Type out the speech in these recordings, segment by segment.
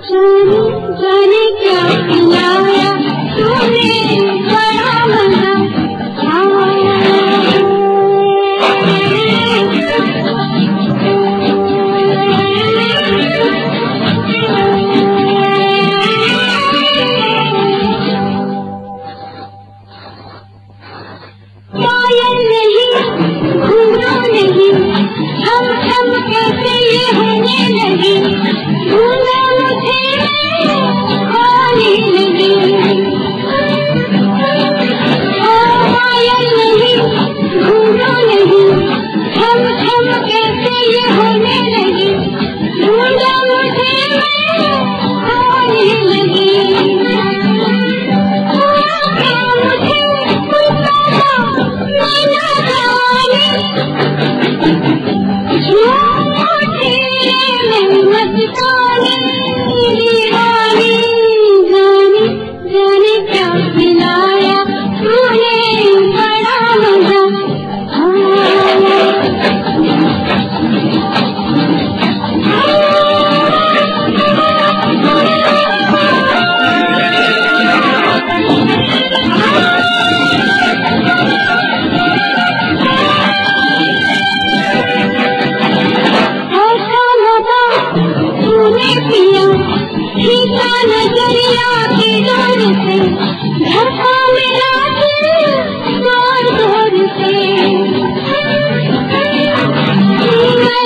只为你跳。Thank you.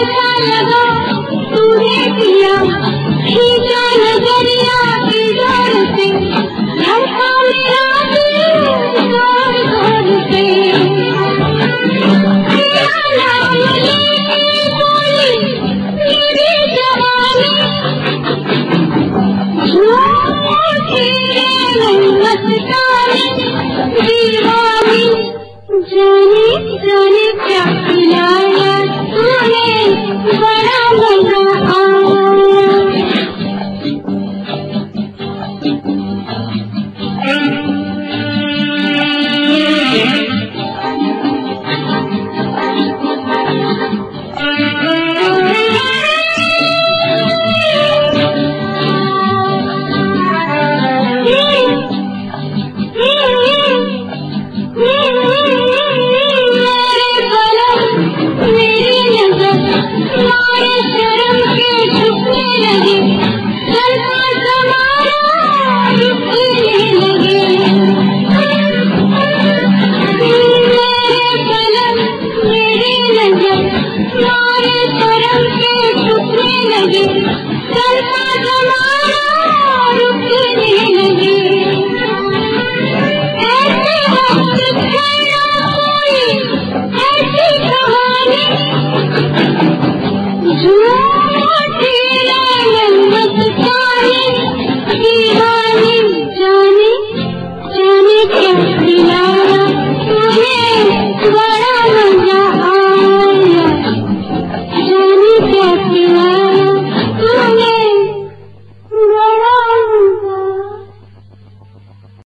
Hare प्यारे करम के छुपने लगे सर का